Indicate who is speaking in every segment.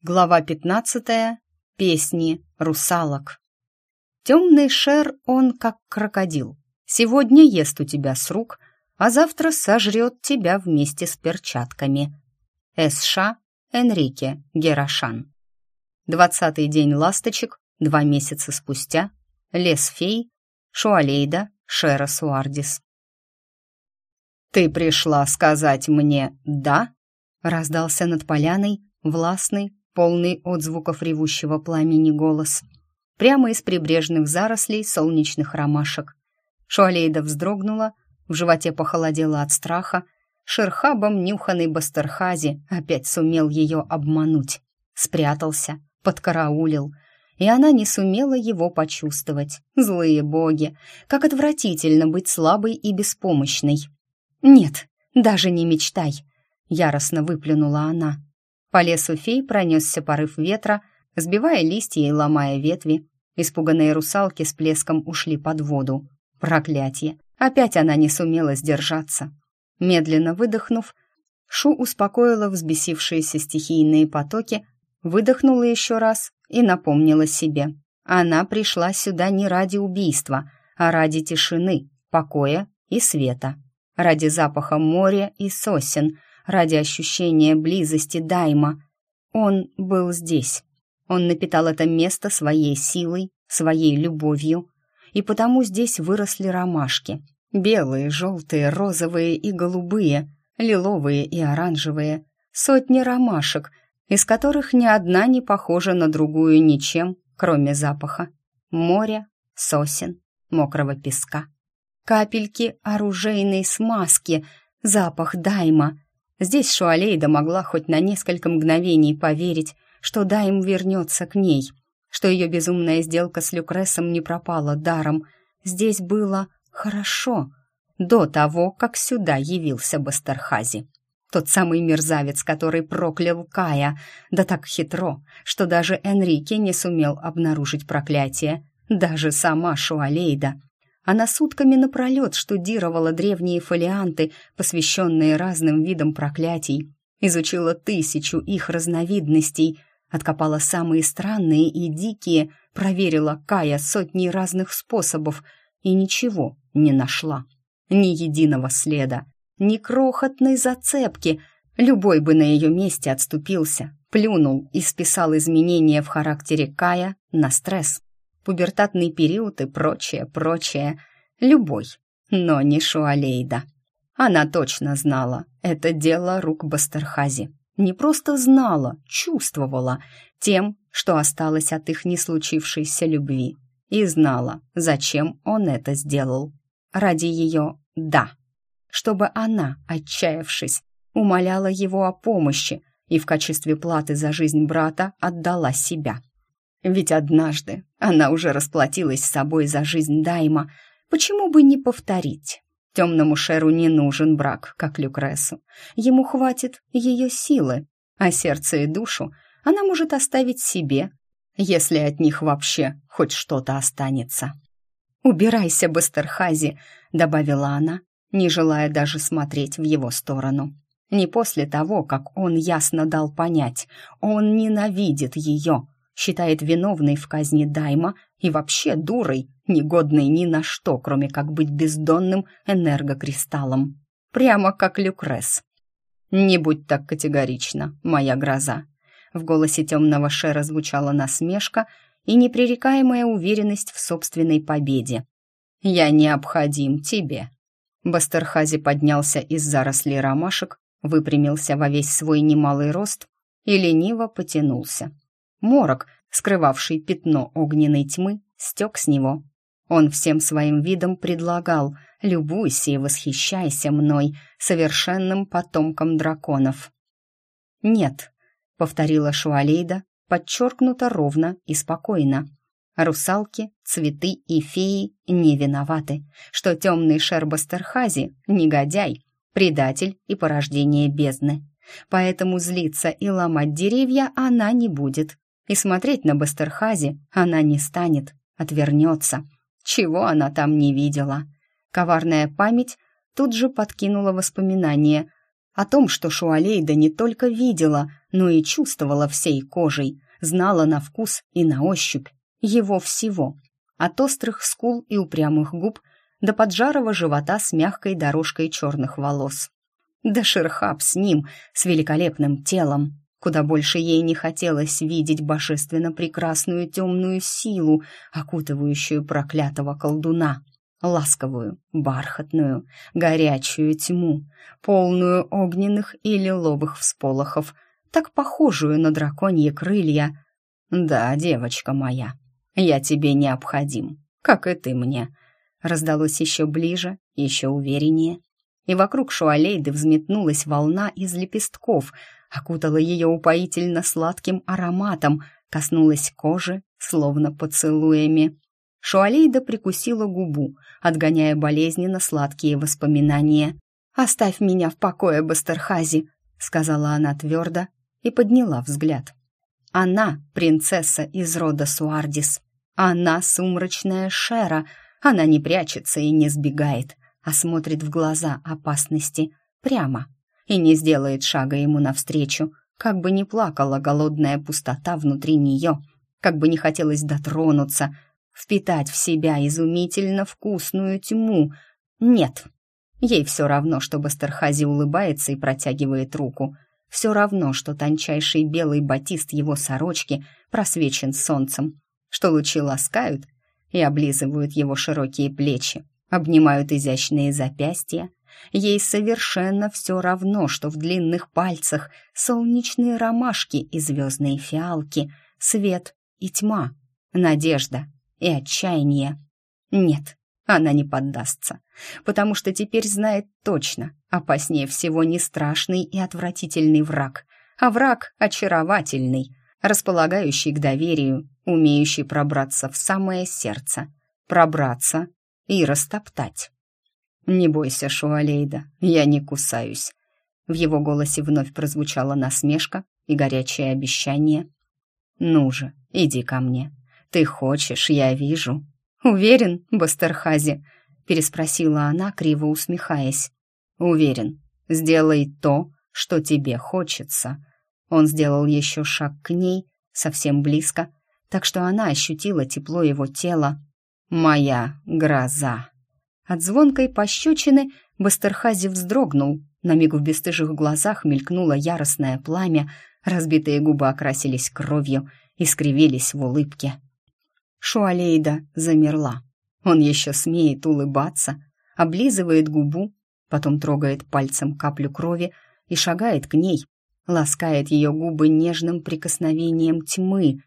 Speaker 1: Глава пятнадцатая. Песни русалок. Темный шер, он как крокодил. Сегодня ест у тебя с рук, а завтра сожрет тебя вместе с перчатками. С.Ш. Энрике Герашан. Двадцатый день ласточек, два месяца спустя. Лес фей, Шуалейда, Шера Суардис. «Ты пришла сказать мне «да»?» раздался над поляной властный, полный отзвуков ревущего пламени голос. Прямо из прибрежных зарослей солнечных ромашек. Шуалейда вздрогнула, в животе похолодело от страха. Шерхабом нюханный Бастерхази опять сумел ее обмануть. Спрятался, подкараулил, и она не сумела его почувствовать. Злые боги! Как отвратительно быть слабой и беспомощной! «Нет, даже не мечтай!» — яростно выплюнула она. По лесу фей пронесся порыв ветра, сбивая листья и ломая ветви. Испуганные русалки с плеском ушли под воду. Проклятье! Опять она не сумела сдержаться. Медленно выдохнув, Шу успокоила взбесившиеся стихийные потоки, выдохнула еще раз и напомнила себе. Она пришла сюда не ради убийства, а ради тишины, покоя и света. Ради запаха моря и сосен, ради ощущения близости Дайма. Он был здесь. Он напитал это место своей силой, своей любовью, и потому здесь выросли ромашки. Белые, желтые, розовые и голубые, лиловые и оранжевые. Сотни ромашек, из которых ни одна не похожа на другую ничем, кроме запаха. Моря, сосен, мокрого песка. Капельки оружейной смазки, запах дайма — Здесь Шуалейда могла хоть на несколько мгновений поверить, что Дайм вернется к ней, что ее безумная сделка с Люкресом не пропала даром. Здесь было хорошо до того, как сюда явился Бастерхази. Тот самый мерзавец, который проклял Кая, да так хитро, что даже Энрике не сумел обнаружить проклятие, даже сама Шуалейда — она сутками напролет штудировала древние фолианты, посвященные разным видам проклятий, изучила тысячу их разновидностей, откопала самые странные и дикие, проверила Кая сотни разных способов и ничего не нашла. Ни единого следа, ни крохотной зацепки. Любой бы на ее месте отступился, плюнул и списал изменения в характере Кая на стресс пубертатный период и прочее, прочее. Любой, но не Шуалейда. Она точно знала, это дело рук Бастерхази. Не просто знала, чувствовала тем, что осталось от их не случившейся любви. И знала, зачем он это сделал. Ради ее «да». Чтобы она, отчаявшись, умоляла его о помощи и в качестве платы за жизнь брата отдала себя. Ведь однажды она уже расплатилась с собой за жизнь Дайма. Почему бы не повторить? Темному Шеру не нужен брак, как Люкресу. Ему хватит ее силы, а сердце и душу она может оставить себе, если от них вообще хоть что-то останется. «Убирайся, Бастерхази», — добавила она, не желая даже смотреть в его сторону. Не после того, как он ясно дал понять, он ненавидит ее, считает виновной в казни Дайма и вообще дурой, негодной ни на что, кроме как быть бездонным энергокристаллом. Прямо как Люкрес. «Не будь так категорична, моя гроза». В голосе темного Шера звучала насмешка и непререкаемая уверенность в собственной победе. «Я необходим тебе». Бастерхази поднялся из зарослей ромашек, выпрямился во весь свой немалый рост и лениво потянулся. Морок, скрывавший пятно огненной тьмы, стек с него. Он всем своим видом предлагал «любуйся и восхищайся мной, совершенным потомком драконов». «Нет», — повторила Шуалейда, подчеркнуто ровно и спокойно. Русалки, цветы и феи не виноваты, что темный Шербастерхази — негодяй, предатель и порождение бездны. Поэтому злиться и ломать деревья она не будет, и смотреть на Бастерхази она не станет, отвернется. Чего она там не видела? Коварная память тут же подкинула воспоминания. О том, что Шуалейда не только видела, но и чувствовала всей кожей, знала на вкус и на ощупь его всего. От острых скул и упрямых губ до поджарого живота с мягкой дорожкой черных волос. Да Шерхаб с ним, с великолепным телом. Куда больше ей не хотелось видеть божественно прекрасную темную силу, окутывающую проклятого колдуна. Ласковую, бархатную, горячую тьму, полную огненных и лиловых всполохов, так похожую на драконьи крылья. «Да, девочка моя, я тебе необходим, как и ты мне», раздалось еще ближе, еще увереннее и вокруг Шуалейды взметнулась волна из лепестков, окутала ее упоительно сладким ароматом, коснулась кожи, словно поцелуями. Шуалейда прикусила губу, отгоняя болезненно сладкие воспоминания. «Оставь меня в покое, Бастерхази», — сказала она твердо и подняла взгляд. «Она — принцесса из рода Суардис. Она — сумрачная Шера. Она не прячется и не сбегает а смотрит в глаза опасности прямо и не сделает шага ему навстречу, как бы не плакала голодная пустота внутри нее, как бы не хотелось дотронуться, впитать в себя изумительно вкусную тьму. Нет, ей все равно, что Бастерхази улыбается и протягивает руку, все равно, что тончайший белый батист его сорочки просвечен солнцем, что лучи ласкают и облизывают его широкие плечи, обнимают изящные запястья. Ей совершенно все равно, что в длинных пальцах солнечные ромашки и звездные фиалки, свет и тьма, надежда и отчаяние. Нет, она не поддастся, потому что теперь знает точно, опаснее всего не страшный и отвратительный враг, а враг очаровательный, располагающий к доверию, умеющий пробраться в самое сердце, пробраться и растоптать. «Не бойся, Шуалейда, я не кусаюсь». В его голосе вновь прозвучала насмешка и горячее обещание. «Ну же, иди ко мне. Ты хочешь, я вижу». «Уверен, Бастерхази?» — переспросила она, криво усмехаясь. «Уверен. Сделай то, что тебе хочется». Он сделал еще шаг к ней, совсем близко, так что она ощутила тепло его тела, моя гроза». От звонкой пощечины Бастерхази вздрогнул. На миг в бесстыжих глазах мелькнуло яростное пламя, разбитые губы окрасились кровью и скривились в улыбке. Шуалейда замерла. Он еще смеет улыбаться, облизывает губу, потом трогает пальцем каплю крови и шагает к ней, ласкает ее губы нежным прикосновением тьмы.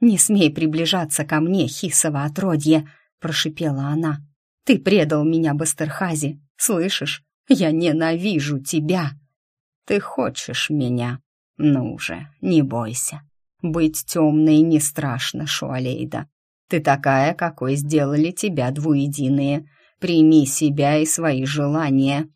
Speaker 1: «Не смей приближаться ко мне, хисово отродье!» прошипела она. «Ты предал меня, Бастерхази, слышишь? Я ненавижу тебя!» «Ты хочешь меня? Ну же, не бойся. Быть темной не страшно, Шуалейда. Ты такая, какой сделали тебя двуединые. Прими себя и свои желания».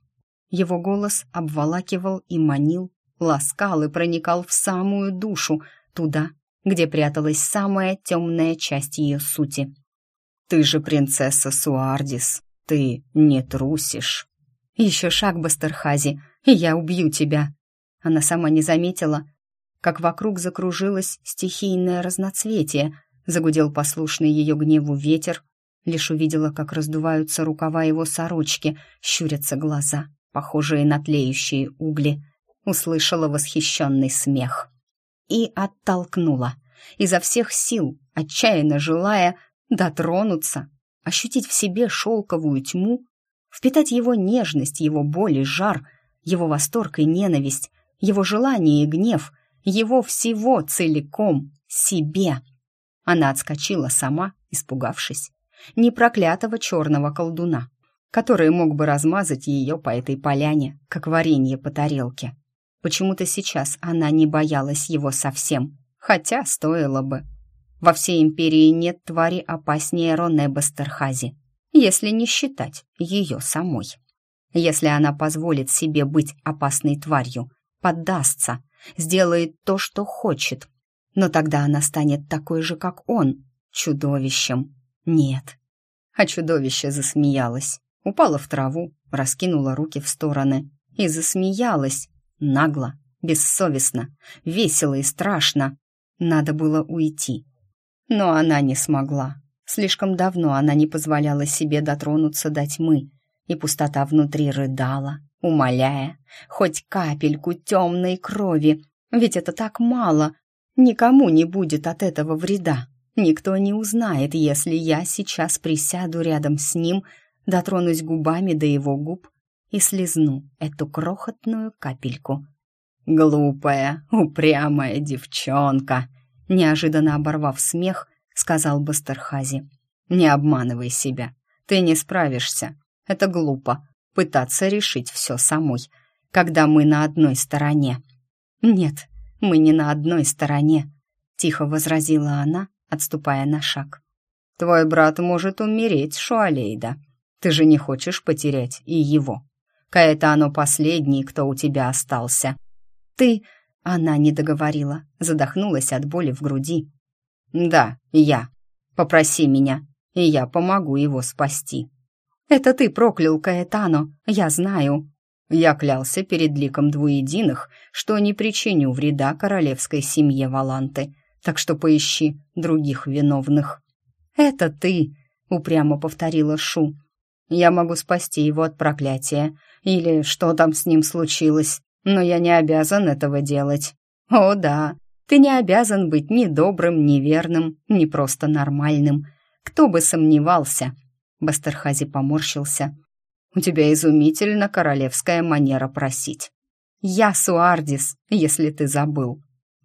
Speaker 1: Его голос обволакивал и манил, ласкал и проникал в самую душу, туда, где пряталась самая темная часть ее сути. Ты же принцесса Суардис, ты не трусишь. Еще шаг, Бастерхази, и я убью тебя. Она сама не заметила, как вокруг закружилось стихийное разноцветие, загудел послушный ее гневу ветер, лишь увидела, как раздуваются рукава его сорочки, щурятся глаза, похожие на тлеющие угли, услышала восхищенный смех и оттолкнула, изо всех сил, отчаянно желая дотронуться, ощутить в себе шелковую тьму, впитать его нежность, его боль и жар, его восторг и ненависть, его желание и гнев, его всего целиком себе. Она отскочила сама, испугавшись, не проклятого черного колдуна, который мог бы размазать ее по этой поляне, как варенье по тарелке. Почему-то сейчас она не боялась его совсем, хотя стоило бы. Во всей империи нет твари опаснее Роне Бастерхази, если не считать ее самой. Если она позволит себе быть опасной тварью, поддастся, сделает то, что хочет, но тогда она станет такой же, как он, чудовищем. Нет. А чудовище засмеялось, упало в траву, раскинуло руки в стороны и засмеялось, нагло, бессовестно, весело и страшно. Надо было уйти. Но она не смогла. Слишком давно она не позволяла себе дотронуться до тьмы, и пустота внутри рыдала, умоляя хоть капельку темной крови, ведь это так мало, никому не будет от этого вреда. Никто не узнает, если я сейчас присяду рядом с ним, дотронусь губами до его губ и слезну эту крохотную капельку. «Глупая, упрямая девчонка!» Неожиданно оборвав смех, сказал Бастерхази. «Не обманывай себя, ты не справишься. Это глупо, пытаться решить все самой, когда мы на одной стороне». «Нет, мы не на одной стороне», — тихо возразила она, отступая на шаг. «Твой брат может умереть, Шуалейда. Ты же не хочешь потерять и его. Каэтано последний, кто у тебя остался». «Ты...» — она не договорила, задохнулась от боли в груди. «Да, я. Попроси меня, и я помогу его спасти». «Это ты проклял Каэтано, я знаю». Я клялся перед ликом двуединых, что не причиню вреда королевской семье Валанты, так что поищи других виновных». «Это ты», — упрямо повторила Шу. «Я могу спасти его от проклятия, или что там с ним случилось, но я не обязан этого делать. О да, ты не обязан быть ни добрым, ни верным, ни просто нормальным. Кто бы сомневался?» Бастерхази поморщился. «У тебя изумительно королевская манера просить. Я Суардис, если ты забыл.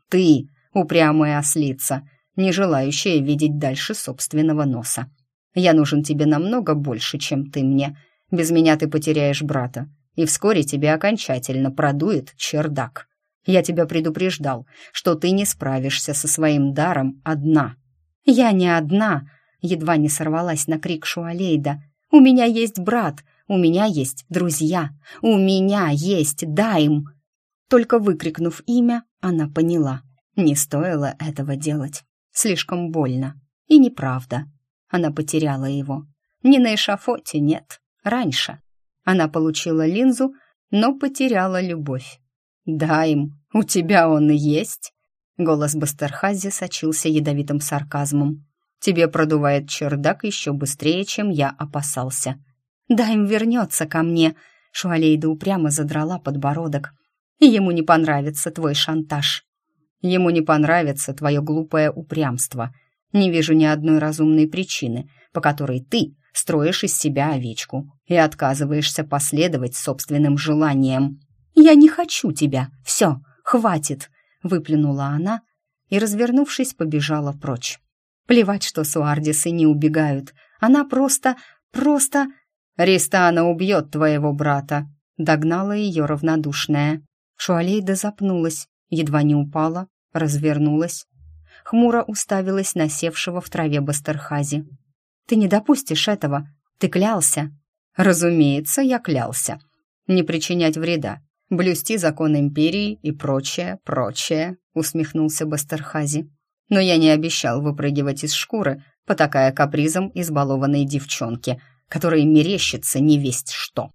Speaker 1: Ты, упрямая ослица, не желающая видеть дальше собственного носа. Я нужен тебе намного больше, чем ты мне. Без меня ты потеряешь брата, и вскоре тебе окончательно продует чердак. Я тебя предупреждал, что ты не справишься со своим даром одна». «Я не одна», — едва не сорвалась на крик Шуалейда. «У меня есть брат, у меня есть друзья, у меня есть Дайм». Только выкрикнув имя, она поняла. Не стоило этого делать. Слишком больно. И неправда. Она потеряла его. Не на эшафоте, нет. Раньше. Она получила линзу, но потеряла любовь. «Да им, у тебя он есть?» Голос Бастерхази сочился ядовитым сарказмом. «Тебе продувает чердак еще быстрее, чем я опасался». «Дайм вернется ко мне», — Шуалейда упрямо задрала подбородок. «Ему не понравится твой шантаж». Ему не понравится твое глупое упрямство. Не вижу ни одной разумной причины, по которой ты строишь из себя овечку и отказываешься последовать собственным желаниям. «Я не хочу тебя! Все, хватит!» — выплюнула она и, развернувшись, побежала прочь. Плевать, что суардисы не убегают. Она просто, просто... «Ристана убьет твоего брата!» — догнала ее равнодушная. Шуалейда запнулась, едва не упала, развернулась. Хмуро уставилась на севшего в траве Бастерхази. «Ты не допустишь этого. Ты клялся». «Разумеется, я клялся. Не причинять вреда, блюсти закон империи и прочее, прочее», усмехнулся Бастерхази. «Но я не обещал выпрыгивать из шкуры, потакая капризом избалованной девчонки, которой мерещится не весть что.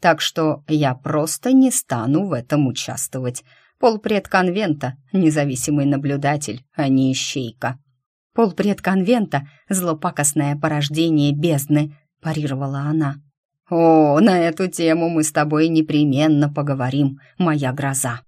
Speaker 1: Так что я просто не стану в этом участвовать полпред конвента, независимый наблюдатель, а не ищейка. Полпред конвента — злопакостное порождение бездны, парировала она. О, на эту тему мы с тобой непременно поговорим, моя гроза.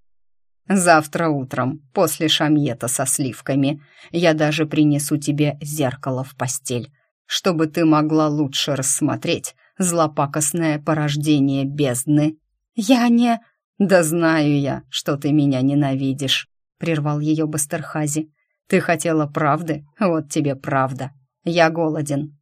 Speaker 1: Завтра утром, после шамьета со сливками, я даже принесу тебе зеркало в постель, чтобы ты могла лучше рассмотреть злопакостное порождение бездны. Я не... «Да знаю я, что ты меня ненавидишь», — прервал ее Бастерхази. «Ты хотела правды? Вот тебе правда. Я голоден.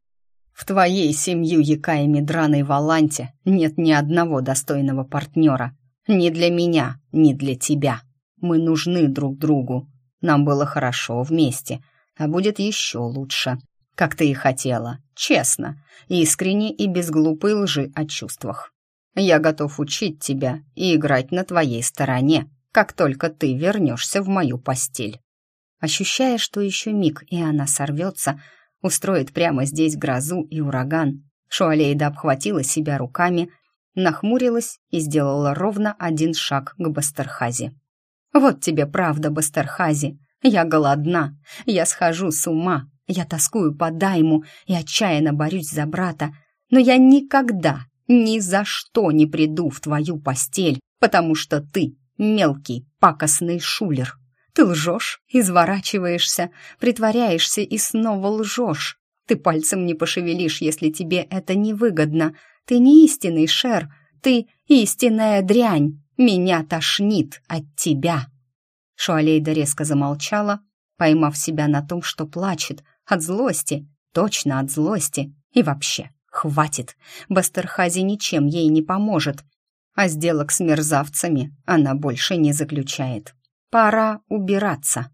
Speaker 1: В твоей семью Якаями драной Валанте нет ни одного достойного партнера. Ни для меня, ни для тебя. Мы нужны друг другу. Нам было хорошо вместе, а будет еще лучше. Как ты и хотела, честно, искренне и без глупой лжи о чувствах. Я готов учить тебя и играть на твоей стороне, как только ты вернешься в мою постель». Ощущая, что еще миг, и она сорвется, устроит прямо здесь грозу и ураган, Шуалейда обхватила себя руками нахмурилась и сделала ровно один шаг к Бастерхази. «Вот тебе правда, Бастерхази. Я голодна, я схожу с ума, я тоскую по дайму и отчаянно борюсь за брата, но я никогда, ни за что не приду в твою постель, потому что ты мелкий, пакостный шулер. Ты лжешь, изворачиваешься, притворяешься и снова лжешь. Ты пальцем не пошевелишь, если тебе это невыгодно. Ты не истинный Шер, ты истинная дрянь. Меня тошнит от тебя. Шуалейда резко замолчала, поймав себя на том, что плачет от злости, точно от злости. И вообще, хватит. Бастерхази ничем ей не поможет, а сделок с мерзавцами она больше не заключает. Пора убираться.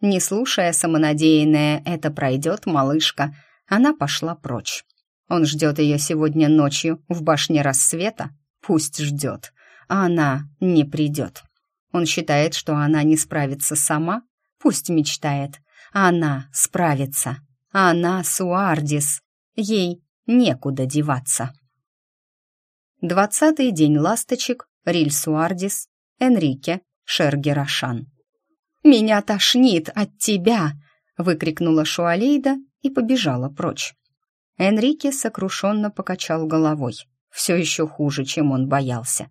Speaker 1: Не слушая самонадеянное «это пройдет, малышка», она пошла прочь. Он ждет ее сегодня ночью в башне рассвета? Пусть ждет, а она не придет. Он считает, что она не справится сама? Пусть мечтает. А она справится. А она Суардис. Ей некуда деваться. Двадцатый день ласточек, Риль Суардис, Энрике, Шергерашан. «Меня тошнит от тебя!» — выкрикнула Шуалейда и побежала прочь. Энрике сокрушенно покачал головой. Все еще хуже, чем он боялся.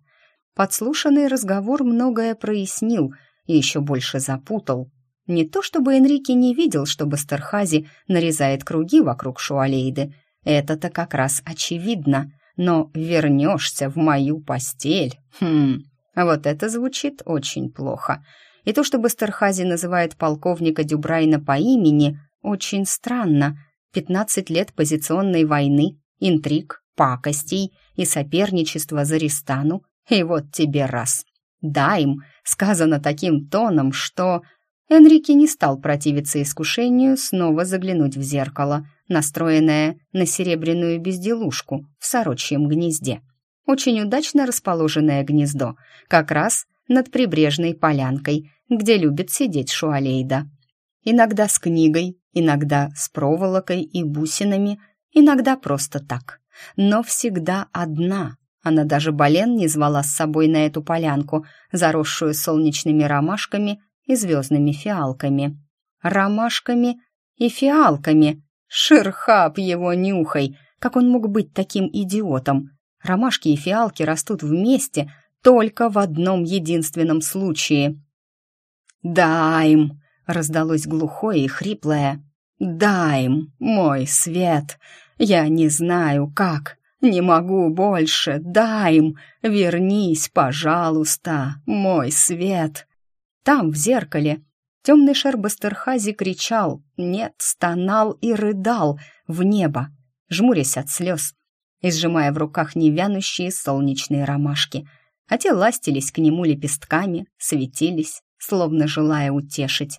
Speaker 1: Подслушанный разговор многое прояснил и еще больше запутал. Не то чтобы Энрике не видел, что Бастерхази нарезает круги вокруг Шуалейды. Это-то как раз очевидно. Но вернешься в мою постель. Хм, вот это звучит очень плохо. И то, что Бастерхази называет полковника Дюбрайна по имени, очень странно. Пятнадцать лет позиционной войны, интриг, пакостей и соперничества за Ристану, и вот тебе раз. Да им сказано таким тоном, что... Энрике не стал противиться искушению снова заглянуть в зеркало, настроенное на серебряную безделушку в сорочьем гнезде. Очень удачно расположенное гнездо, как раз над прибрежной полянкой, где любит сидеть Шуалейда. Иногда с книгой, иногда с проволокой и бусинами, иногда просто так. Но всегда одна. Она даже Бален не звала с собой на эту полянку, заросшую солнечными ромашками и звездными фиалками. Ромашками и фиалками. Шерхап его нюхай! Как он мог быть таким идиотом? Ромашки и фиалки растут вместе только в одном единственном случае. «Дай им!» — раздалось глухое и хриплое. «Дай им, мой свет! Я не знаю, как, не могу больше, дай им! Вернись, пожалуйста, мой свет!» Там, в зеркале, темный шер Бастерхази кричал, нет, стонал и рыдал в небо, жмурясь от слез и сжимая в руках невянущие солнечные ромашки, а те ластились к нему лепестками, светились, словно желая утешить.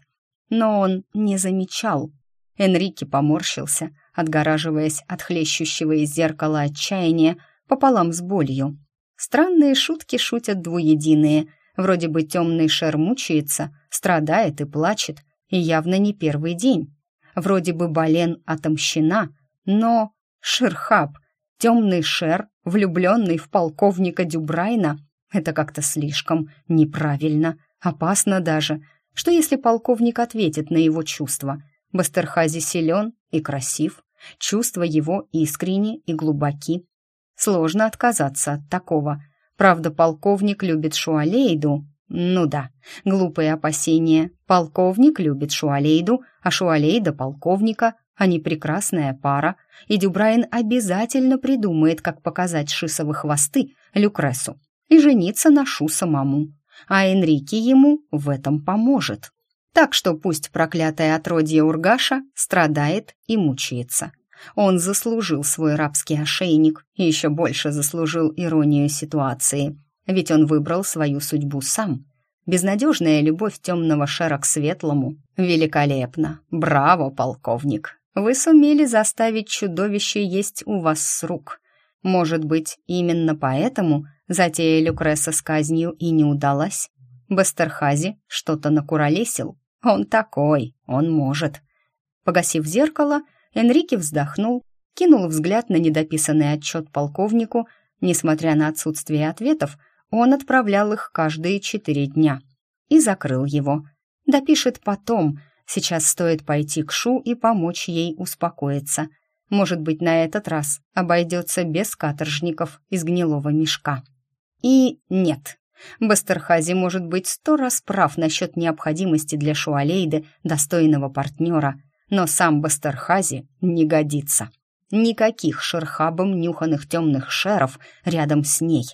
Speaker 1: Но он не замечал. Энрике поморщился, отгораживаясь от хлещущего из зеркала отчаяния пополам с болью. Странные шутки шутят двуединые. Вроде бы темный шер мучается, страдает и плачет, и явно не первый день. Вроде бы Бален отомщена, но Шерхаб, темный шер, влюбленный в полковника Дюбрайна, это как-то слишком неправильно, опасно даже. Что если полковник ответит на его чувства? Бастерхази силен и красив, чувства его искренни и глубоки. Сложно отказаться от такого. Правда, полковник любит Шуалейду. Ну да, глупые опасения. Полковник любит Шуалейду, а Шуалейда — полковника. Они прекрасная пара, и Дюбрайн обязательно придумает, как показать шисовы хвосты Люкресу и жениться на Шу самому. А Энрике ему в этом поможет. Так что пусть проклятое отродье Ургаша страдает и мучается. Он заслужил свой рабский ошейник и еще больше заслужил иронию ситуации, ведь он выбрал свою судьбу сам. Безнадежная любовь темного шера к светлому. Великолепно! Браво, полковник! Вы сумели заставить чудовище есть у вас с рук. Может быть, именно поэтому затея Люкреса с казнью и не удалась? Бастерхази что-то накуролесил. Он такой, он может. Погасив зеркало, Энрике вздохнул, кинул взгляд на недописанный отчет полковнику Несмотря на отсутствие ответов, он отправлял их каждые четыре дня. И закрыл его. Допишет потом. Сейчас стоит пойти к Шу и помочь ей успокоиться. Может быть, на этот раз обойдется без каторжников из гнилого мешка. И нет. Бастерхази может быть сто раз прав насчет необходимости для Шуалейды достойного партнера, но сам Бастерхази не годится. Никаких шерхабом нюханных темных шеров рядом с ней,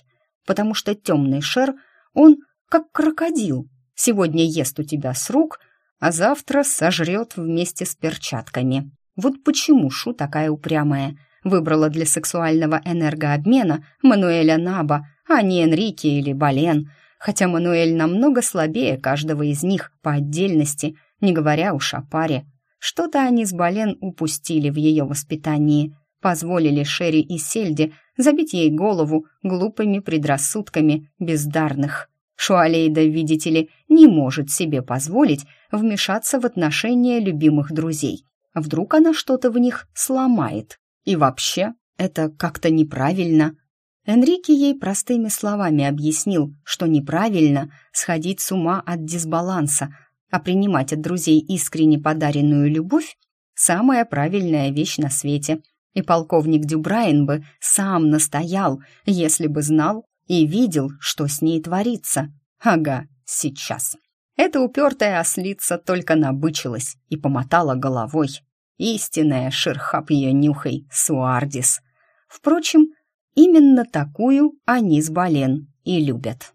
Speaker 1: потому что темный шер, он как крокодил, сегодня ест у тебя с рук, а завтра сожрет вместе с перчатками. Вот почему Шу такая упрямая, выбрала для сексуального энергообмена Мануэля Наба, а не Энрике или Бален, хотя Мануэль намного слабее каждого из них по отдельности, не говоря уж о паре. Что-то они с Бален упустили в ее воспитании, позволили Шерри и Сельде забить ей голову глупыми предрассудками бездарных. Шуалейда, видите ли, не может себе позволить вмешаться в отношения любимых друзей. Вдруг она что-то в них сломает. И вообще, это как-то неправильно. Энрике ей простыми словами объяснил, что неправильно сходить с ума от дисбаланса, а принимать от друзей искренне подаренную любовь – самая правильная вещь на свете. И полковник Дюбрайен бы сам настоял, если бы знал и видел, что с ней творится. Ага, сейчас. Эта упертая ослица только набычилась и помотала головой. Истинная шерхап ее нюхай, Суардис. Впрочем, Именно такую они с Бален и любят.